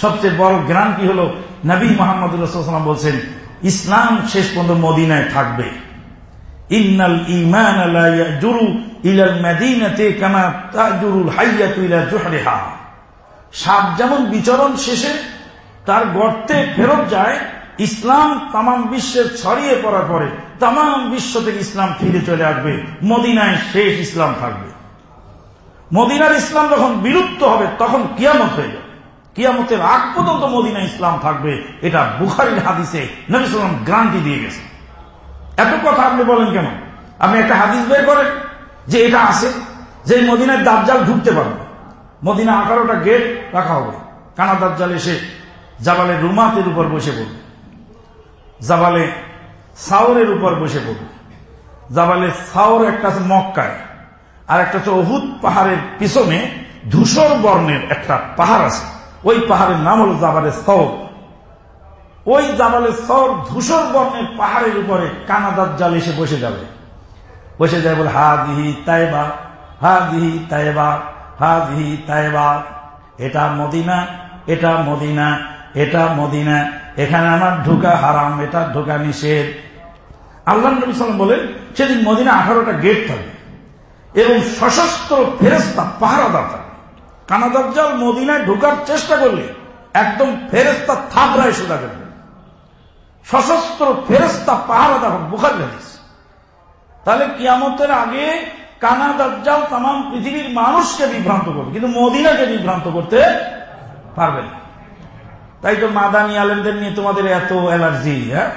সবচেয়ে বড় কি হল নবী মোহাম্মদ রসুলাম বলছেন, ইসলাম শেষ পর্যন্ত মদিনায় থাকবে। ইন্নাল ইমান সাপ যেমন বিচরণ শেষে তার গর্তে ফেরত যায়, ইসলাম তাম বিশ্বের ছড়িয়ে পড়ার পরে তাম বিশ্ব থেকে ইসলাম ফিরে চলে আসবে, মদিনায় শেষ ইসলাম থাকবে। মদিনার ইসলাম যখন বিলুপ্ত হবে, তখন কিয়ামত হয়ে যাবে। কিয়ামতের আগ পর্যন্ত মদিনা ইসলাম থাকবে, এটা বুখারির হাদিসে নবী গ্রান্টি দিয়ে গেছে। এত কথা আপনি বলেন কেন? আপনি একটা হাদিস বের করেন যে এটা আছে, যে মদিনার দাবজাল ঢুকতে পারবে। মদিনা আঠারোটা গেট রাখা হবে। কানা দাবজাল এসে জাবালে রুমাতের উপর বসে পড়বে। জাবালে সাউরের উপর বসে পড়বে। জাবালে সাউর একটা আছে মক্কায়, আর একটা হচ্ছে অহুদ পাহাড়ের পিছনে ধূসর বর্ণের একটা পাহাড় আছে। ওই পাহাড়ের নাম হল জাবালে সৌর ওই জাবালে সৌর ধূসর বর্ণের পাহাড়ের উপরে কানাদার জাল এসে বসে যাবে। বসে যায় বলে হা দিহি তাইবা হা দিহি তাইবা হা দিহি তাইবা। এটা মদিনা এটা মদিনা এটা মদিনা। এখানে আমার ঢোকা হারাম, এটা ঢোকা নিষেধ। আল্লাহ নবী সালাম বলেন, সেদিন মদিনা আঠারোটা গেট থাকবে এবং সশস্ত্র ফেরেস্তা পাহারাদার থাকবে। কানাদাজ্জাল মদিনায় ঢোকার চেষ্টা করলে একদম ফেরেস্তা থাবড়ায় সোজা করবে সশস্ত্র ফেরেস্তা পাহারাদার বুখার হাদিস। তাহলে কিয়ামতের আগে কানা দাজ্জাল তাম পৃথিবীর মানুষকে বিভ্রান্ত করবে, কিন্তু মদিনাকে বিভ্রান্ত করতে পারবে না। তাই তো মাদানি আলেমদের নিয়ে তোমাদের এত অ্যালার্জি হ্যাঁ?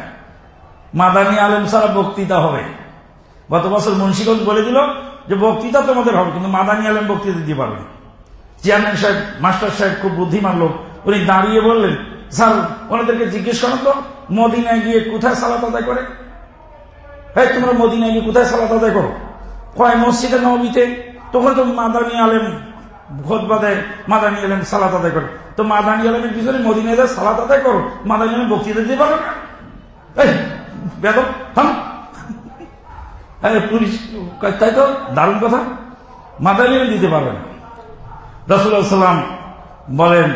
মাদানি আলেম ছাড়া বক্তৃতা হবে। গত বছর মুন্সীগঞ্জ বলে দিল যে বক্তৃতা তোমাদের হবে, কিন্তু মাদানি আলেম বক্তৃতা দিতে পারবে চেয়ারম্যান সাহেব, মাস্টার সাহেব খুব বুদ্ধিমান লোক, উনি দাঁড়িয়ে বললেন, স্যার, ওনাদেরকে জিজ্ঞেস করেন তো মদিনায় গিয়ে কোথায় সালাত আদায় করে? হ্যাঁ তোমরা মদিনায় গিয়ে কোথায় সালাত আদায় করো? কয়, মসজিদে নবীতে তখন তো মাদানি আলেম খোদবা দেয়, মাদানি আলেম সালাত আদায় করে। তো মাদানি আলমের পিছনে মদিনায় যায় সালাত আদায় করো, মাদানি আলম বক্তৃতা দিতে পারো পুলিশ তাই তো, দারুণ কথা। মাদানি আলম দিতে পারবে না। রসুল্লাহ সাল্লাম বলেন,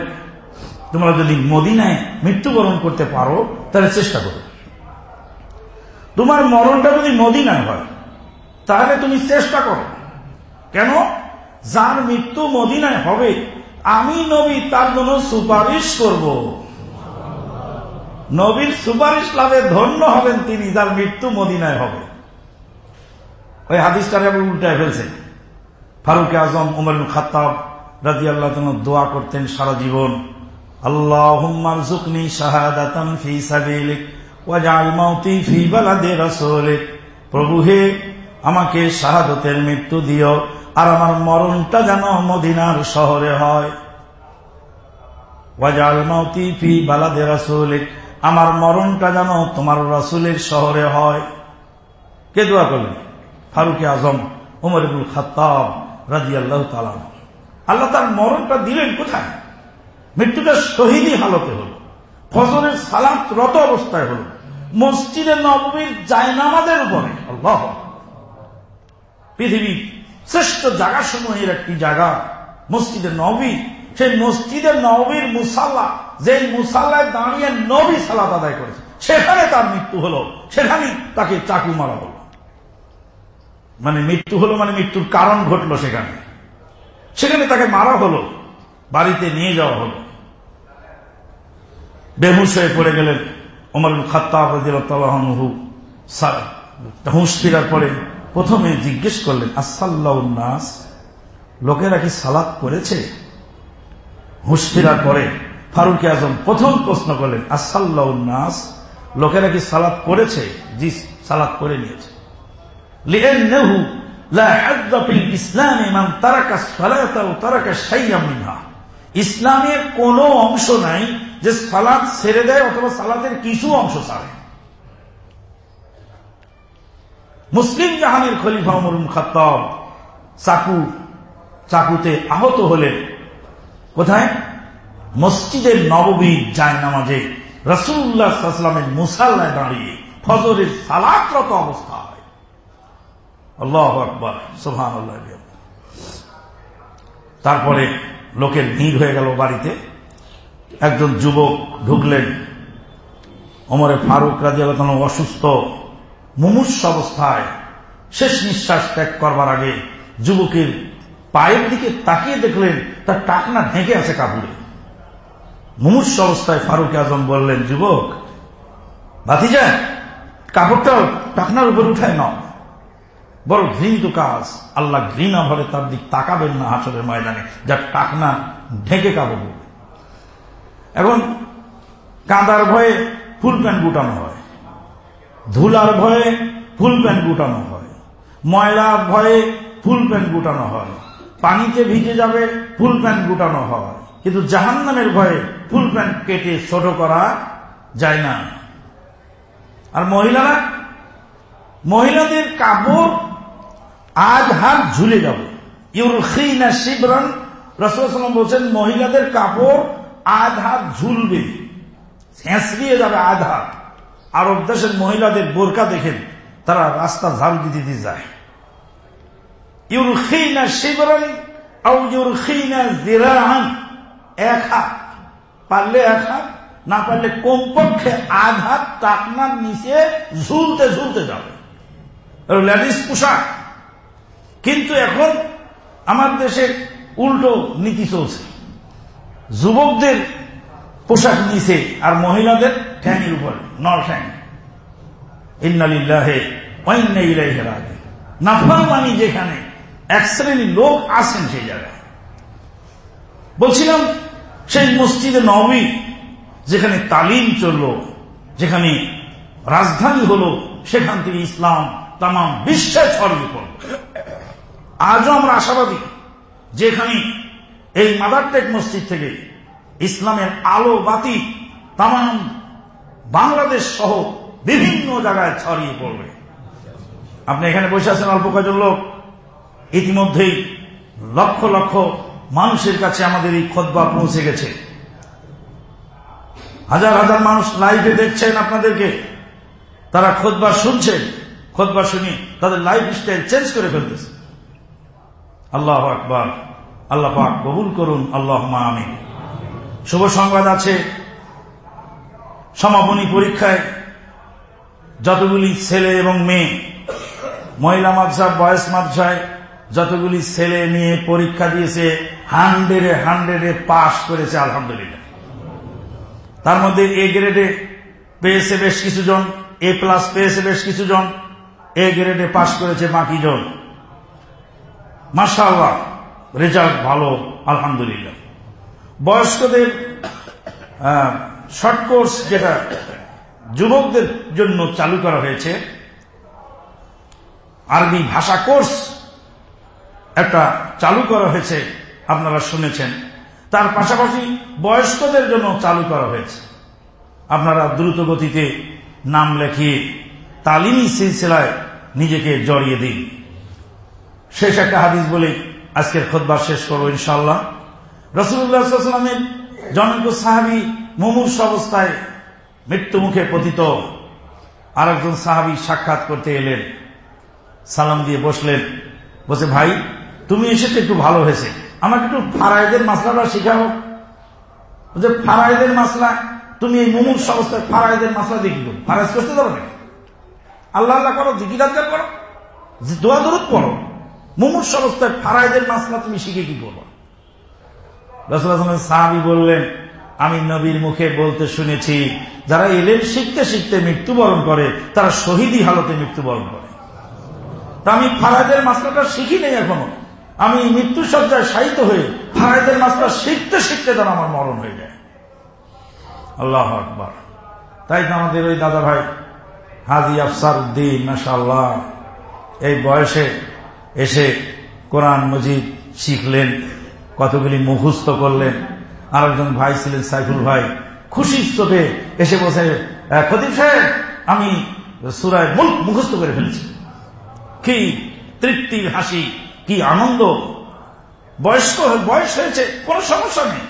তোমরা যদি মদিনায় মৃত্যুবরণ করতে পারো তাহলে চেষ্টা করো। তোমার মরণটা যদি মদিনায় হয়, তাহলে তুমি চেষ্টা করো। কেন? যার মৃত্যু মদিনায় হবে, আমি নবী, তার জন্য সুপারিশ করব। নবীর সুপারিশ লাভে ধন্য হবেন তিনি, যার মৃত্যু মদিনায় হবে। ওই হাদিসটারে আবার উল্টায় ফেলছে। ফারুক আজম, উমর খাতাব রাজি আল্লাহ দোয়া করতেন সারা জীবন। আল্লাহ জুকনি শাহাদাতাম ফি সাবিলিক ওয়াজাল মাউতি ফি বালাদে রাসূলিক। প্রভু হে, আমাকে শাহাদতের মৃত্যু দিও আর আমার মরণটা যেন মদিনার শহরে হয়। ওয়াজাল মাউতি ফি বালাদে রাসূলিক, আমার মরণটা যেন তোমার রাসূলের শহরে হয়। কে দোয়া করলেন? ফারুক আজম, উমর ইবুল খাত্তাব রাদিয়াল্লাহু তাআলা আল্লাহ তার মরণটা দিলেন কোথায়? মৃত্যুটা শহীদই হালতে হল। ফজরের সালাত রত অবস্থায় হল। মসজিদে নবমীর জায়নামাদের উপরে। আল্লাহ পৃথিবীর শ্রেষ্ঠ জায়গা সমূহের একটি জায়গা মসজিদে নবী সেই মসজিদে নবীর মুসাল্লা যে মুসাল্লায় দাঁড়িয়ে নবী সালাত আদায় করেছে, সেখানে তার মৃত্যু হলো। সেখানেই তাকে চাকু মারা হলো। মানে মৃত্যু হলো মানে মৃত্যুর কারণ ঘটলো সেখানে। সেখানে তাকে মারা হলো। বাড়িতে নিয়ে যাওয়া হলো। বেহুশ হয়ে পড়ে গেলেন অমর খাত্তাবু হুঁশ ফিরার পরে প্রথমে জিজ্ঞেস করলেন আসাল্লাস লোকেরা কি সালাদ করেছে হুঁশ ফিরার পরে ফারুক আজম প্রথম প্রশ্ন করলেন আসাল্লাস লোকেরা কি সালাদ করেছে জি সালাদ করে নিয়েছে। ইসলামের কোন অংশ নাই যে সালাদ ছেড়ে দেয় অথবা সালাদের কিছু অংশ ছাড়ে। মুসলিম জাহানের খলিফা মরুম খাত্তাব চাকু, চাকুতে আহত হলেন। কোথায়? মসজিদের নববীর যায় নামাজে রসুল্লাহামের মুসাল্লায় দাঁড়িয়ে ফজরের সালাকরত অবস্থায়। আল্লাহ আকবর সোহান তারপরে লোকের ভিড় হয়ে গেল বাড়িতে। একজন যুবক ঢুকলেন। অমরে ফারুক রাজি অসুস্থ, মুমূর্ষ অবস্থায় শেষ নিঃশ্বাস ত্যাগ করবার আগে যুবকের পায়ের দিকে তাকিয়ে দেখলেন, তার টাকনা ঢেকে আছে কাপড়ে মুমূর্ষ অবস্থায় ফারুক আজম বললেন, যুবক, ভাতিজা কাপড়টা টাকনার উপর উঠায় ন বড় ঘৃণিত কাজ। আল্লাহ ঘৃণা ভরে তার দিক তাকাবেন না হাসরের ময়দানে। যার টাকনা ঢেকে কাপড় এখন কাঁদার ভয়ে ফুল প্যান্ট গুটানো হয়। ধুলার ভয়ে ফুল প্যান্ট গুটানো হয়। ময়লার ভয়ে ফুল প্যান্ট গুটানো হয়। পানিতে ভিজে যাবে, ফুল প্যান্ট গুটানো হয়। কিন্তু জাহান্নামের ভয়ে ফুল প্যান্ট কেটে ছোট করা যায় না। আর মহিলারা, মহিলাদের কাপড় আজ হাত ঝুলে যাবে। ইউরখিনা শিবরন রসুলাম বলছেন, মহিলাদের কাপড় আধ হাত ঝুলবে। ছেঁচড়িয়ে যাবে আধ হাত আরব দেশের মহিলাদের বোরকা দেখেন তারা রাস্তা ঝাড়ু দিতে দিতে যায়। ইউরখিনা শিবরন এক হাত পারলে এক হাত, না পারলে কমপক্ষে আধ হাত টাকনার নিচে ঝুলতে ঝুলতে যাবে। লেডিস পোশাক। কিন্তু এখন আমার দেশে উল্টো নীতি চলছে। যুবকদের পোশাক নিচে আর মহিলাদের ঠ্যাঙের উপরে নল ঠ্যাং। ইন্নালিল্লাহে যেখানে এক শ্রেণির লোক আছেন সেই জায়গায়। বলছিলাম, সেই মসজিদে নবী যেখানে তালিম চলল, যেখানে রাজধানী হল, সেখান থেকে ইসলাম তাম বিশ্বে ছড়িয়ে পড়ল। আজও আমরা আশাবাদী, যেখানে এই মাদারটেক মসজিদ থেকে ইসলামের আলো বাতি তাম বাংলাদেশ সহ বিভিন্ন জায়গায় ছড়িয়ে পড়বে। আপনি এখানে বসে আছেন অল্প কয়েকজন লোক। ইতিমধ্যেই লক্ষ লক্ষ মানুষের কাছে আমাদের এই খোদবা পৌঁছে গেছে। হাজার হাজার মানুষ লাইভে দেখছেন আপনাদেরকে। তারা খোদবা শুনছেন খোদবা শুনি তাদের লাইফ স্টাইল চেঞ্জ করে ফেলতেছে। আল্লাহ আকবর। আল্লাহ পাক কবুল করুন আল্লাহ আমি শুভ সংবাদ আছে। সমাপনী পরীক্ষায় যতগুলি ছেলে এবং মেয়ে, মহিলা মাদ্রাসা বয়স মাদ্রাসায় যতগুলি ছেলে মেয়ে পরীক্ষা দিয়েছে, হান্ড্রেডে হান্ড্রেডে পাশ করেছে, আলহামদুলিল্লাহ। তার মধ্যে এ গ্রেডে পেয়েছে বেশ কিছুজন, এ প্লাস পেয়েছে বেশ কিছুজন, এ গ্রেডে পাশ করেছে বাকি জন। মাসাল্লাহ রেজাল্ট ভালো, আলহামদুলিল্লাহ। বয়স্কদের শর্ট কোর্স যেটা যুবকদের জন্য চালু করা হয়েছে, আরবি ভাষা কোর্স একটা চালু করা হয়েছে, আপনারা শুনেছেন। তার পাশাপাশি বয়স্কদের জন্য চালু করা হয়েছে। আপনারা দ্রুত গতিতে নাম লেখিয়ে তালিমি সিলসিলায় নিজেকে জড়িয়ে দিন। শেষ একটা হাদিস বলে আজকের খোদবার শেষ করব ইনশাল্লাহ রসুল্লাহামের জনক সাহাবি মুমূর্ষ অবস্থায় মৃত্যু মুখে পতিত। আরেকজন সাহাবি সাক্ষাৎ করতে এলেন। সালাম দিয়ে বসলেন। বসে ভাই, তুমি এসে একটু ভালো হয়েছে। আমাকে একটু ফারাইদের মাসলাটা শিখাও। যে ফারাইদের মাসলা? তুমি এই মুমুর অবস্থায় ফারাইদের মাসলা দেখি ফারাইজ করতে যাব না আল্লাহ আল্লাহ করো জিকিরাজগার করো, দোয়া দরুদ পড়ো। মুমুর অবস্থায় ফারাইদের মাসলা তুমি শিখে কি করব সাহাবি বললেন, আমি নবীর মুখে বলতে শুনেছি, যারা এলেন শিখতে শিখতে মৃত্যুবরণ করে, তারা শহীদী হালতে মৃত্যুবরণ করে। তা আমি ফারাইদের মাসলাটা শিখি নেই এখনও। আমি মৃত্যু সজ্জায় শায়িত হয়ে ফারাইদের মাসলা শিখতে শিখতে যেন আমার মরণ হয়ে যায়। আল্লাহ আকবর। তাই তো আমাদের ওই দাদা ভাই হাজি আফসার উদ্দিন মাসাল্লাহ এই বয়সে এসে কোরআন মজিদ শিখলেন, কতগুলি মুখস্থ করলেন। আরেকজন ভাই ছিলেন সাইফুল ভাই, খুশি চোখে এসে বসে খতিব সাহেব, আমি সুরায় মুল্ক মুখস্থ করে ফেলেছি। কি তৃপ্তির হাসি, কি আনন্দ। বয়স্ক বয়স হয়েছে, কোনো সমস্যা নেই।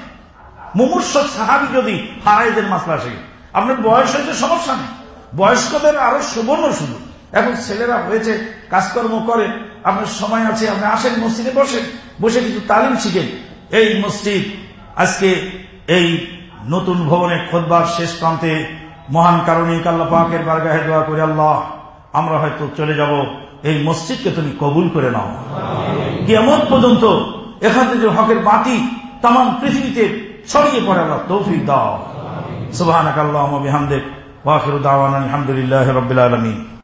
মুমূর্ষ সাহাবি যদি হারাইদের মাসলা আসে আপনার বয়স হয়েছে, সমস্যা নেই। বয়স্কদের আরও সুবর্ণ শুধু এখন ছেলেরা হয়েছে, কাজকর্ম করে আপনার সময় আছে আপনি আসেন, মসজিদে বসেন, বসে কিছু তালিম শিখেন। এই মসজিদ আজকে এই নতুন ভবনে খোদবার শেষ প্রান্তে মহান কারণে আল্লাহ পাকের বারগাহে দোয়া করে, আল্লাহ, আমরা হয়তো চলে যাব। এই মসজিদকে তুমি কবুল করে নাও। কেমন পর্যন্ত এখান থেকে হকের বাতি তাম পৃথিবীতে ছড়িয়ে পড়ে, আল্লাহ তৌফিক দাও। সুবাহ আল্লাহ বিহামদেব ওয়াকির দাওয়ান আলহামদুলিল্লাহ রবিল আলমী